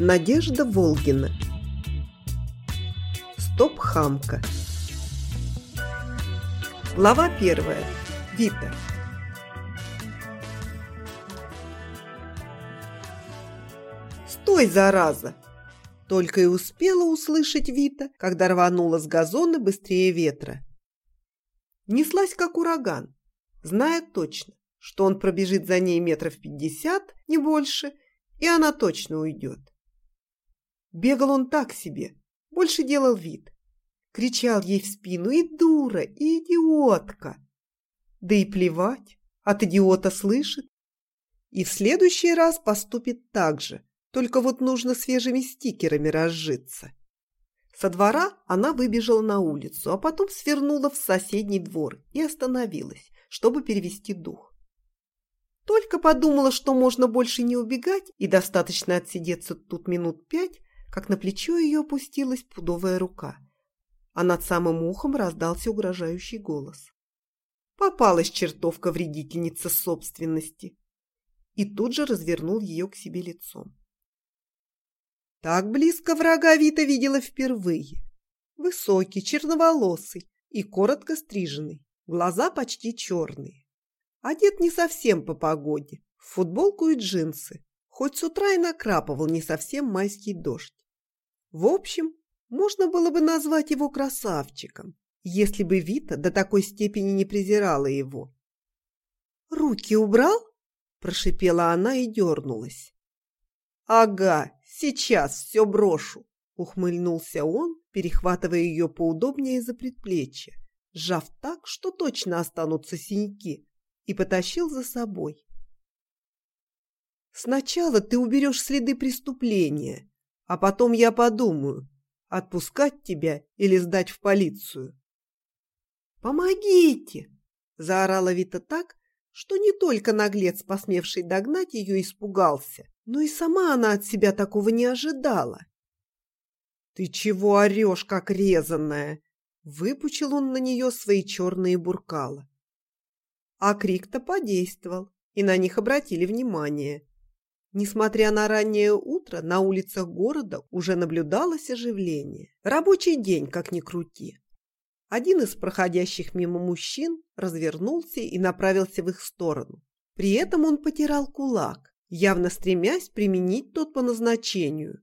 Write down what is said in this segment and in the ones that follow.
Надежда Волгина Стоп-хамка Глава первая. Вита «Стой, зараза!» Только и успела услышать Вита, когда рванула с газона быстрее ветра. Неслась, как ураган, зная точно, что он пробежит за ней метров пятьдесят, не больше, и она точно уйдет. Бегал он так себе, больше делал вид. Кричал ей в спину и дура, и идиотка. Да и плевать, от идиота слышит. И в следующий раз поступит так же, только вот нужно свежими стикерами разжиться. Со двора она выбежала на улицу, а потом свернула в соседний двор и остановилась, чтобы перевести дух. Только подумала, что можно больше не убегать и достаточно отсидеться тут минут пять, как на плечо ее опустилась пудовая рука, а над самым ухом раздался угрожающий голос. Попалась чертовка-вредительница собственности. И тут же развернул ее к себе лицом. Так близко врага Вита видела впервые. Высокий, черноволосый и коротко стриженный, глаза почти черные. Одет не совсем по погоде, в футболку и джинсы, хоть с утра и накрапывал не совсем майский дождь. В общем, можно было бы назвать его красавчиком, если бы Вита до такой степени не презирала его. «Руки убрал?» – прошипела она и дернулась. «Ага, сейчас все брошу», – ухмыльнулся он, перехватывая ее поудобнее за предплечье, сжав так, что точно останутся синяки, и потащил за собой. «Сначала ты уберешь следы преступления, а потом я подумаю, отпускать тебя или сдать в полицию». «Помогите!» – заорала Вита так, что не только наглец, посмевший догнать ее, испугался, но и сама она от себя такого не ожидала. «Ты чего орешь, как резаная?» Выпучил он на нее свои черные буркала. А крик-то подействовал, и на них обратили внимание. Несмотря на раннее утро, на улицах города уже наблюдалось оживление. Рабочий день, как ни крути. Один из проходящих мимо мужчин развернулся и направился в их сторону. При этом он потирал кулак, явно стремясь применить тот по назначению.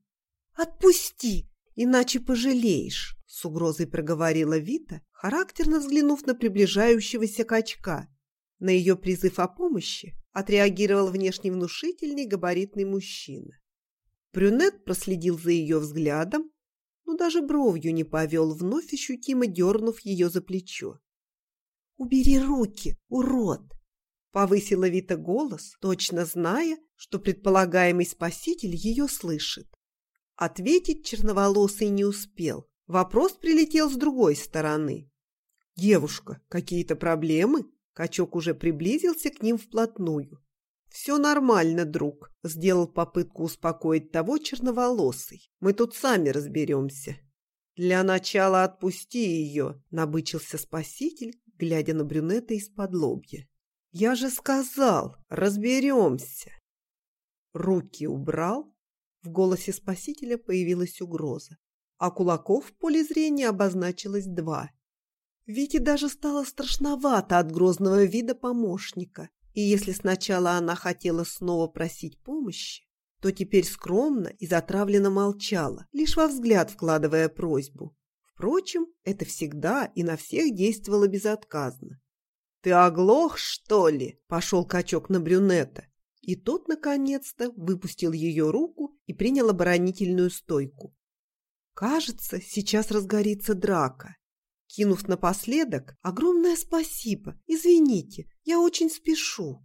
«Отпусти, иначе пожалеешь», — с угрозой проговорила Вита, характерно взглянув на приближающегося качка. На ее призыв о помощи отреагировал внешне внушительный габаритный мужчина. Брюнет проследил за ее взглядом, но даже бровью не повел, вновь ощутимо дернув ее за плечо. «Убери руки, урод!» Повысила Вита голос, точно зная, что предполагаемый спаситель ее слышит. Ответить черноволосый не успел. Вопрос прилетел с другой стороны. «Девушка, какие-то проблемы?» Качок уже приблизился к ним вплотную. «Все нормально, друг», — сделал попытку успокоить того черноволосый. «Мы тут сами разберемся». «Для начала отпусти ее», — набычился спаситель, глядя на брюнета из-под лобья. «Я же сказал, разберемся». Руки убрал. В голосе спасителя появилась угроза, а кулаков в поле зрения обозначилось два. Вите даже стало страшновато от грозного вида помощника, и если сначала она хотела снова просить помощи, то теперь скромно и затравленно молчала, лишь во взгляд вкладывая просьбу. Впрочем, это всегда и на всех действовало безотказно. «Ты оглох, что ли?» – пошел качок на брюнета. И тот, наконец-то, выпустил ее руку и принял оборонительную стойку. Кажется, сейчас разгорится драка кинув напоследок огромное спасибо. Извините, я очень спешу.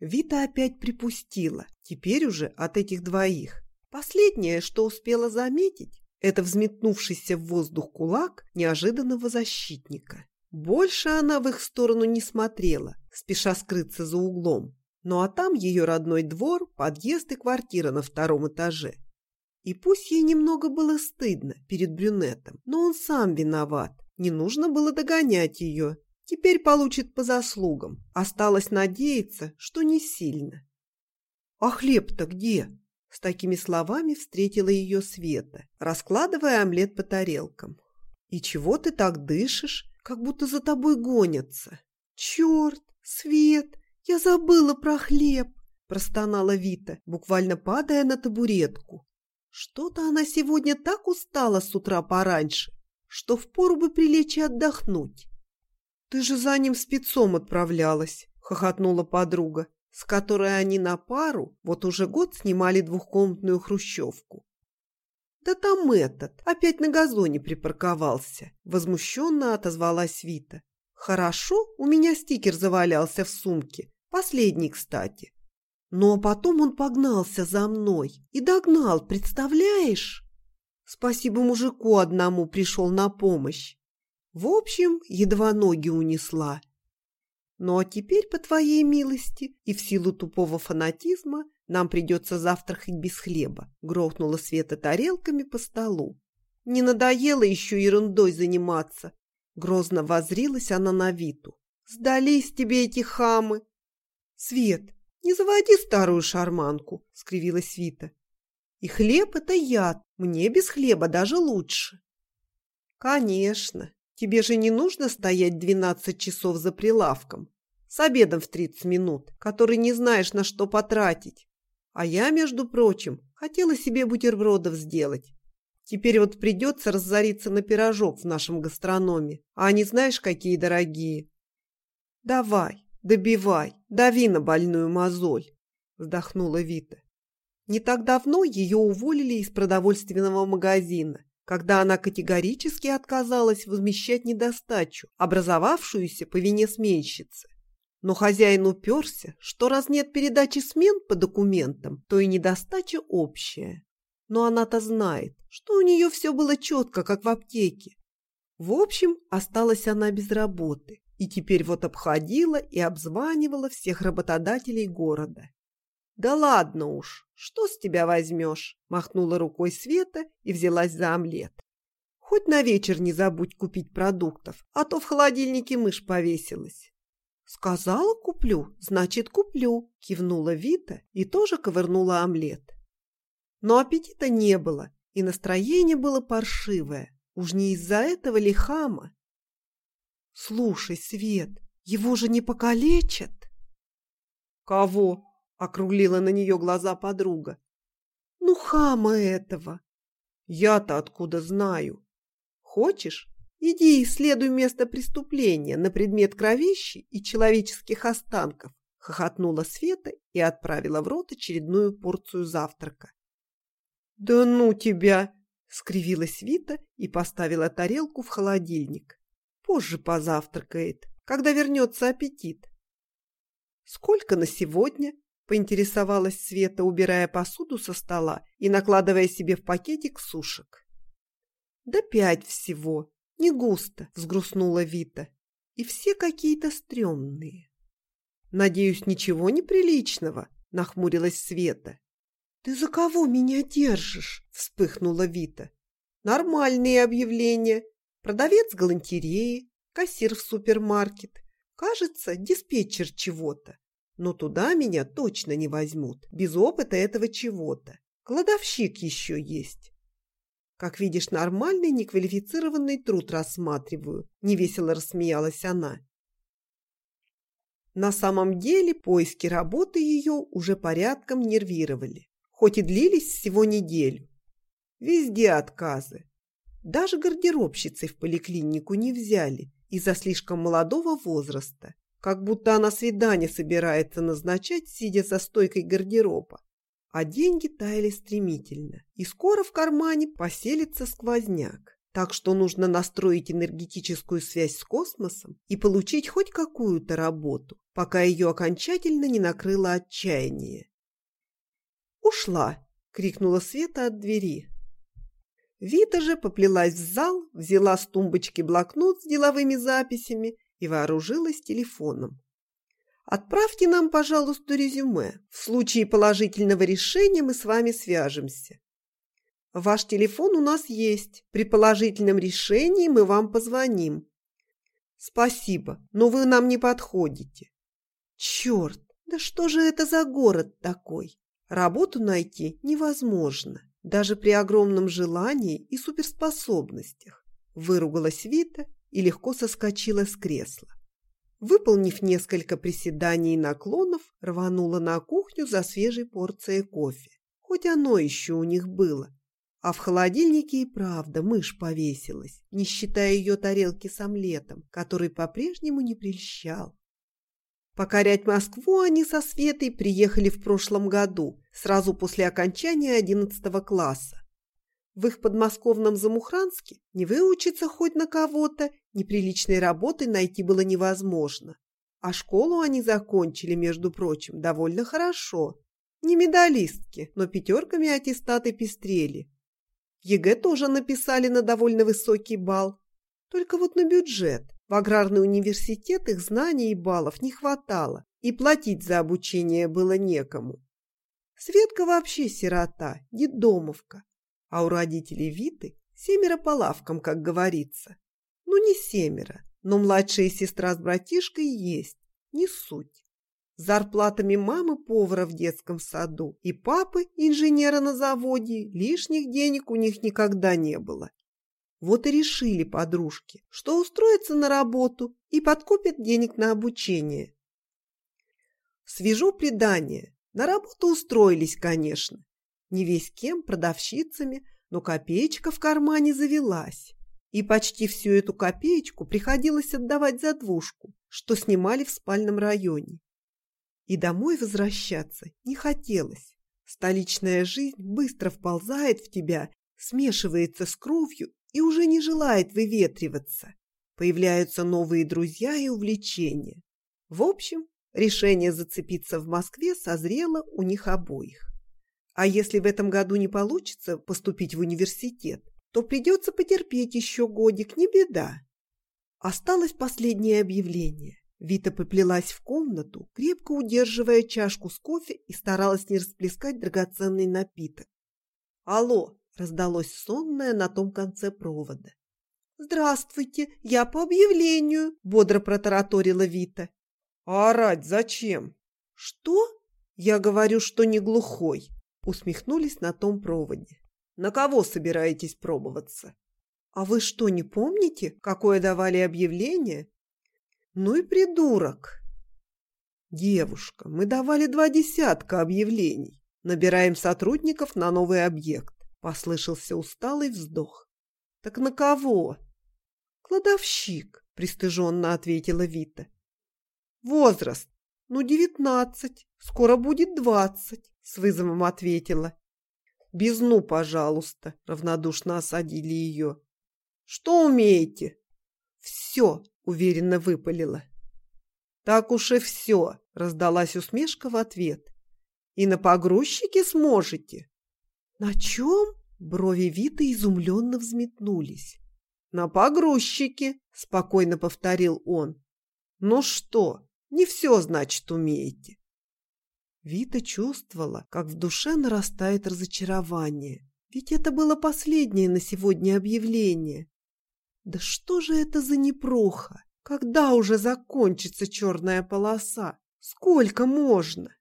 Вита опять припустила, теперь уже от этих двоих. Последнее, что успела заметить, это взметнувшийся в воздух кулак неожиданного защитника. Больше она в их сторону не смотрела, спеша скрыться за углом. Ну а там ее родной двор, подъезд и квартира на втором этаже. И пусть ей немного было стыдно перед брюнетом, но он сам виноват. Не нужно было догонять ее. Теперь получит по заслугам. Осталось надеяться, что не сильно. «А хлеб-то где?» С такими словами встретила ее Света, раскладывая омлет по тарелкам. «И чего ты так дышишь, как будто за тобой гонятся?» «Черт, Свет, я забыла про хлеб!» простонала Вита, буквально падая на табуретку. Что-то она сегодня так устала с утра пораньше, что впору бы прилечь и отдохнуть. «Ты же за ним спецом отправлялась», — хохотнула подруга, с которой они на пару вот уже год снимали двухкомнатную хрущевку. «Да там этот, опять на газоне припарковался», — возмущенно отозвалась Вита. «Хорошо, у меня стикер завалялся в сумке, последний, кстати. Но потом он погнался за мной и догнал, представляешь? Спасибо мужику одному пришел на помощь. В общем, едва ноги унесла. Ну а теперь, по твоей милости и в силу тупого фанатизма, нам придется завтракать без хлеба, грохнула Света тарелками по столу. Не надоело еще ерундой заниматься. Грозно возрилась она на Виту. Сдались тебе эти хамы. Свет, «Не заводи старую шарманку», — скривилась Вита. «И хлеб — это яд. Мне без хлеба даже лучше». «Конечно. Тебе же не нужно стоять двенадцать часов за прилавком. С обедом в тридцать минут, который не знаешь, на что потратить. А я, между прочим, хотела себе бутербродов сделать. Теперь вот придется разориться на пирожок в нашем гастрономе, а они знаешь, какие дорогие. Давай, «Добивай, дави на больную мозоль», – вздохнула Вита. Не так давно ее уволили из продовольственного магазина, когда она категорически отказалась возмещать недостачу, образовавшуюся по вине сменщицы. Но хозяин уперся, что раз нет передачи смен по документам, то и недостача общая. Но она-то знает, что у нее все было четко, как в аптеке. В общем, осталась она без работы, и теперь вот обходила и обзванивала всех работодателей города. «Да ладно уж, что с тебя возьмешь?» – махнула рукой Света и взялась за омлет. «Хоть на вечер не забудь купить продуктов, а то в холодильнике мышь повесилась». «Сказала, куплю, значит, куплю», – кивнула Вита и тоже ковырнула омлет. Но аппетита не было, и настроение было паршивое. Уж не из-за этого ли хама? «Слушай, Свет, его же не покалечат?» «Кого?» — округлила на нее глаза подруга. «Ну, хама этого!» «Я-то откуда знаю?» «Хочешь? Иди исследуй место преступления на предмет кровищи и человеческих останков», — хохотнула Света и отправила в рот очередную порцию завтрака. «Да ну тебя!» — скривилась Вита и поставила тарелку в холодильник. Позже позавтракает, когда вернется аппетит. «Сколько на сегодня?» – поинтересовалась Света, убирая посуду со стола и накладывая себе в пакетик сушек. «Да пять всего. Не густо», – взгрустнула Вита. «И все какие-то стрёмные». «Надеюсь, ничего неприличного?» – нахмурилась Света. «Ты за кого меня держишь?» – вспыхнула Вита. «Нормальные объявления. Продавец галантереи, кассир в супермаркет. Кажется, диспетчер чего-то. Но туда меня точно не возьмут, без опыта этого чего-то. Кладовщик еще есть. Как видишь, нормальный неквалифицированный труд рассматриваю, невесело рассмеялась она. На самом деле поиски работы ее уже порядком нервировали, хоть и длились всего неделю. Везде отказы. Даже гардеробщицей в поликлинику не взяли из-за слишком молодого возраста, как будто она свидание собирается назначать, сидя за стойкой гардероба. А деньги таяли стремительно, и скоро в кармане поселится сквозняк. Так что нужно настроить энергетическую связь с космосом и получить хоть какую-то работу, пока ее окончательно не накрыло отчаяние. «Ушла!» — крикнула Света от двери. Вита же поплелась в зал, взяла с тумбочки блокнот с деловыми записями и вооружилась телефоном. «Отправьте нам, пожалуйста, резюме. В случае положительного решения мы с вами свяжемся. Ваш телефон у нас есть. При положительном решении мы вам позвоним. Спасибо, но вы нам не подходите. Черт, да что же это за город такой? Работу найти невозможно, даже при огромном желании и суперспособностях. Выругалась Вита и легко соскочила с кресла. Выполнив несколько приседаний и наклонов, рванула на кухню за свежей порцией кофе. Хоть оно еще у них было. А в холодильнике и правда мышь повесилась, не считая ее тарелки с омлетом, который по-прежнему не прельщал. Покорять Москву они со Светой приехали в прошлом году, сразу после окончания одиннадцатого класса. В их подмосковном Замухранске не выучиться хоть на кого-то, неприличной работы найти было невозможно. А школу они закончили, между прочим, довольно хорошо. Не медалистки, но пятерками аттестаты пестрели. ЕГЭ тоже написали на довольно высокий балл. Только вот на бюджет. В аграрный университет их знаний и баллов не хватало, и платить за обучение было некому. Светка вообще сирота, детдомовка. А у родителей Виты семеро по лавкам, как говорится. Ну, не семеро, но младшая сестра с братишкой есть, не суть. Зарплатами мамы повара в детском саду и папы инженера на заводе лишних денег у них никогда не было. Вот и решили подружки, что устроятся на работу и подкопят денег на обучение. Свяжу предание. На работу устроились, конечно. Не весь кем, продавщицами, но копеечка в кармане завелась. И почти всю эту копеечку приходилось отдавать за двушку, что снимали в спальном районе. И домой возвращаться не хотелось. Столичная жизнь быстро вползает в тебя, смешивается с кровью и уже не желает выветриваться. Появляются новые друзья и увлечения. В общем, решение зацепиться в Москве созрело у них обоих. А если в этом году не получится поступить в университет, то придется потерпеть еще годик, не беда. Осталось последнее объявление. Вита поплелась в комнату, крепко удерживая чашку с кофе и старалась не расплескать драгоценный напиток. «Алло!» – раздалось сонное на том конце провода. «Здравствуйте, я по объявлению!» – бодро протараторила Вита. «А орать зачем?» «Что?» «Я говорю, что не глухой усмехнулись на том проводе. На кого собираетесь пробоваться? А вы что, не помните, какое давали объявление? Ну и придурок. Девушка, мы давали два десятка объявлений. Набираем сотрудников на новый объект. Послышался усталый вздох. Так на кого? Кладовщик, пристыженно ответила Вита. Возраст? Ну, девятнадцать. Скоро будет двадцать с вызовом ответила. «Безну, пожалуйста», — равнодушно осадили ее. «Что умеете?» «Все», — уверенно выпалила. «Так уж и все», — раздалась усмешка в ответ. «И на погрузчике сможете?» «На чем?» — брови Виты изумленно взметнулись. «На погрузчике», — спокойно повторил он. «Ну что, не все, значит, умеете?» Вита чувствовала, как в душе нарастает разочарование. Ведь это было последнее на сегодня объявление. Да что же это за непроха? Когда уже закончится черная полоса? Сколько можно?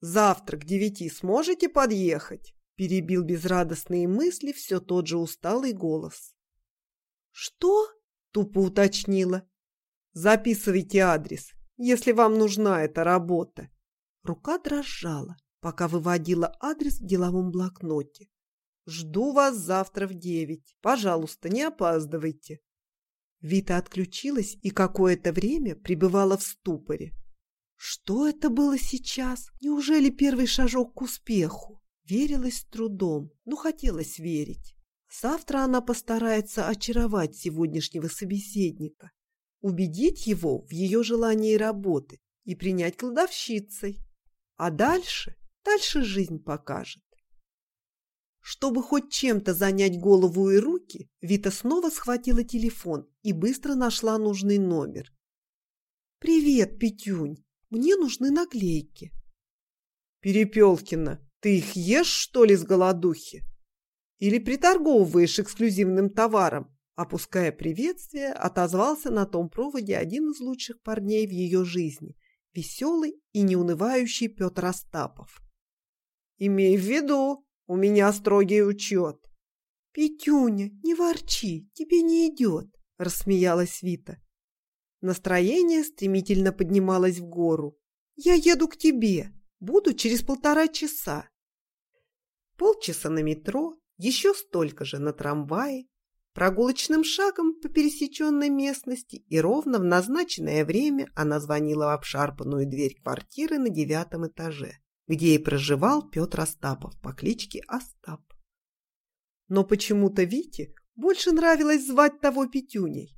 Завтра к девяти сможете подъехать? Перебил безрадостные мысли все тот же усталый голос. Что? Тупо уточнила. Записывайте адрес, если вам нужна эта работа. Рука дрожала, пока выводила адрес в деловом блокноте. «Жду вас завтра в девять. Пожалуйста, не опаздывайте». Вита отключилась и какое-то время пребывала в ступоре. Что это было сейчас? Неужели первый шажок к успеху? Верилась с трудом, но хотелось верить. Завтра она постарается очаровать сегодняшнего собеседника, убедить его в ее желании работать и принять кладовщицей. А дальше, дальше жизнь покажет. Чтобы хоть чем-то занять голову и руки, Вита снова схватила телефон и быстро нашла нужный номер. «Привет, Петюнь, мне нужны наклейки». «Перепелкина, ты их ешь, что ли, с голодухи? Или приторговываешь эксклюзивным товаром?» Опуская приветствие, отозвался на том проводе один из лучших парней в ее жизни – веселый и неунывающий Петр Остапов. Имей в виду, у меня строгий учет. «Петюня, не ворчи, тебе не идет», — рассмеялась Вита. Настроение стремительно поднималось в гору. «Я еду к тебе. Буду через полтора часа». Полчаса на метро, еще столько же на трамвае, прогулочным шагом по пересеченной местности, и ровно в назначенное время она звонила в обшарпанную дверь квартиры на девятом этаже, где и проживал Петр Остапов по кличке Остап. Но почему-то Вите больше нравилось звать того Петюней.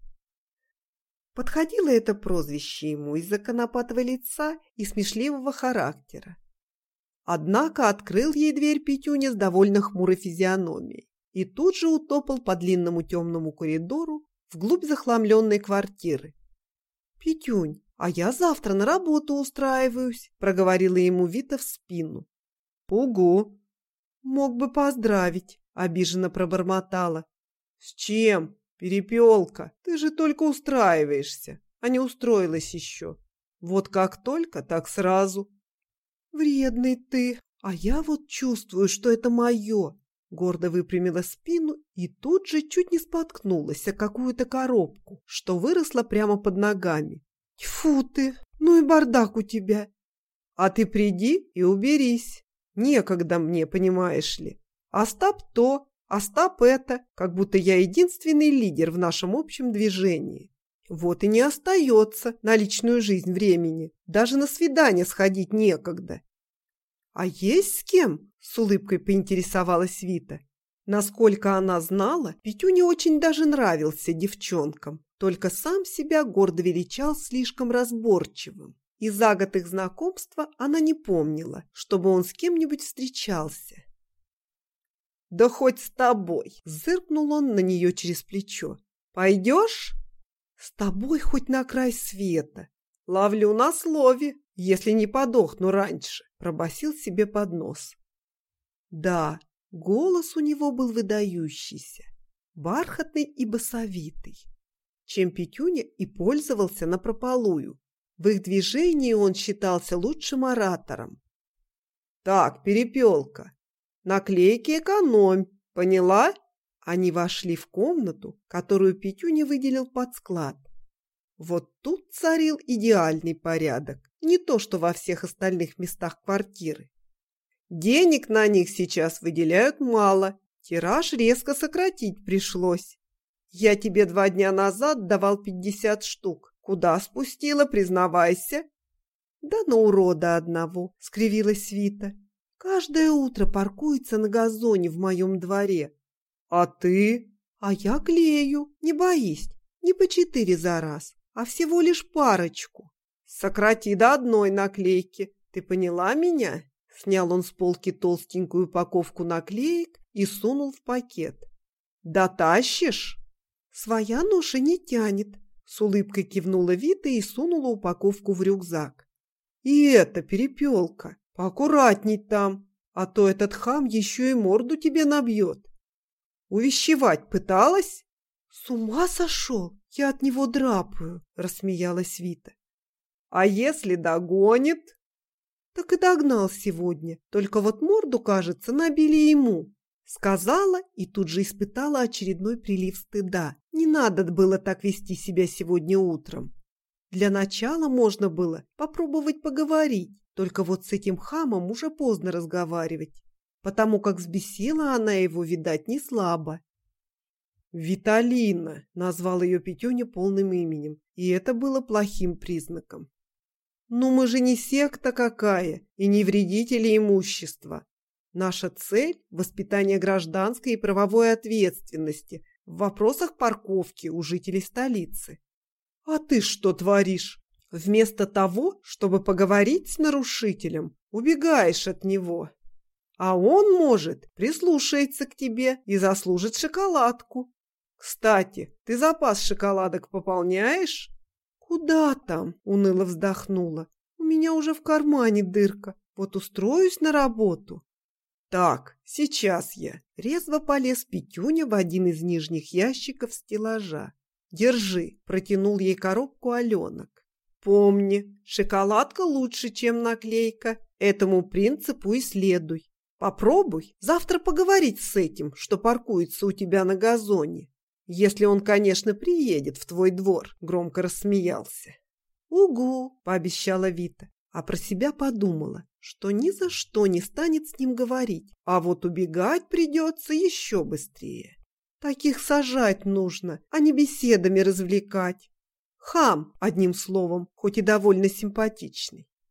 Подходило это прозвище ему из-за конопатого лица и смешливого характера. Однако открыл ей дверь Петюня с довольно хмурой физиономией и тут же утопал по длинному темному коридору вглубь захламленной квартиры. «Петюнь, а я завтра на работу устраиваюсь», – проговорила ему Вита в спину. «Угу!» «Мог бы поздравить», – обиженно пробормотала. «С чем? Перепелка, ты же только устраиваешься, а не устроилась еще. Вот как только, так сразу». «Вредный ты, а я вот чувствую, что это мое!» Гордо выпрямила спину и тут же чуть не споткнулась о какую-то коробку, что выросла прямо под ногами. «Тьфу ты! Ну и бардак у тебя!» «А ты приди и уберись. Некогда мне, понимаешь ли. Остап то, Остап это, как будто я единственный лидер в нашем общем движении. Вот и не остается на личную жизнь времени. Даже на свидание сходить некогда. А есть с кем? С улыбкой поинтересовалась Вита. Насколько она знала, Петюня очень даже нравился девчонкам, только сам себя гордо величал слишком разборчивым. И за год их знакомства она не помнила, чтобы он с кем-нибудь встречался. «Да хоть с тобой!» – зыркнул он на нее через плечо. «Пойдешь?» С тобой хоть на край света. Ловлю на слове, если не подохну раньше, пробасил себе под нос. Да, голос у него был выдающийся, бархатный и басовитый, чем Петюня и пользовался напропалую. В их движении он считался лучшим оратором. «Так, перепелка, наклейки экономь, поняла?» Они вошли в комнату, которую Петюня выделил под склад. Вот тут царил идеальный порядок, не то что во всех остальных местах квартиры. Денег на них сейчас выделяют мало, тираж резко сократить пришлось. Я тебе два дня назад давал пятьдесят штук. Куда спустила, признавайся? Да на урода одного, скривилась Вита. Каждое утро паркуется на газоне в моем дворе. А ты? А я клею, не боись, не по четыре за раз, а всего лишь парочку. Сократи до одной наклейки, ты поняла меня? Снял он с полки толстенькую упаковку наклеек и сунул в пакет. «Дотащишь?» «Своя ноша не тянет», — с улыбкой кивнула Вита и сунула упаковку в рюкзак. «И это перепелка, поаккуратней там, а то этот хам еще и морду тебе набьет». Увещевать пыталась? С ума сошел? Я от него драпаю, рассмеялась Вита. А если догонит? Так и догнал сегодня, только вот морду, кажется, набили ему. Сказала и тут же испытала очередной прилив стыда. Не надо было так вести себя сегодня утром. Для начала можно было попробовать поговорить, только вот с этим хамом уже поздно разговаривать потому как взбесила она его, видать, не слабо. «Виталина!» – назвал ее Петюня полным именем, и это было плохим признаком. «Ну мы же не секта какая и не вредители имущества. Наша цель – воспитание гражданской и правовой ответственности в вопросах парковки у жителей столицы. А ты что творишь? Вместо того, чтобы поговорить с нарушителем, убегаешь от него». А он, может, прислушается к тебе и заслужит шоколадку. Кстати, ты запас шоколадок пополняешь? Куда там? Уныло вздохнула. У меня уже в кармане дырка. Вот устроюсь на работу. Так, сейчас я. Резво полез Петюня в один из нижних ящиков стеллажа. Держи, протянул ей коробку Аленок. Помни, шоколадка лучше, чем наклейка. Этому принципу и следуй. Попробуй завтра поговорить с этим, что паркуется у тебя на газоне. Если он, конечно, приедет в твой двор, громко рассмеялся. Угу, пообещала Вита, а про себя подумала, что ни за что не станет с ним говорить, а вот убегать придется еще быстрее. Таких сажать нужно, а не беседами развлекать. Хам, одним словом, хоть и довольно симпатичный.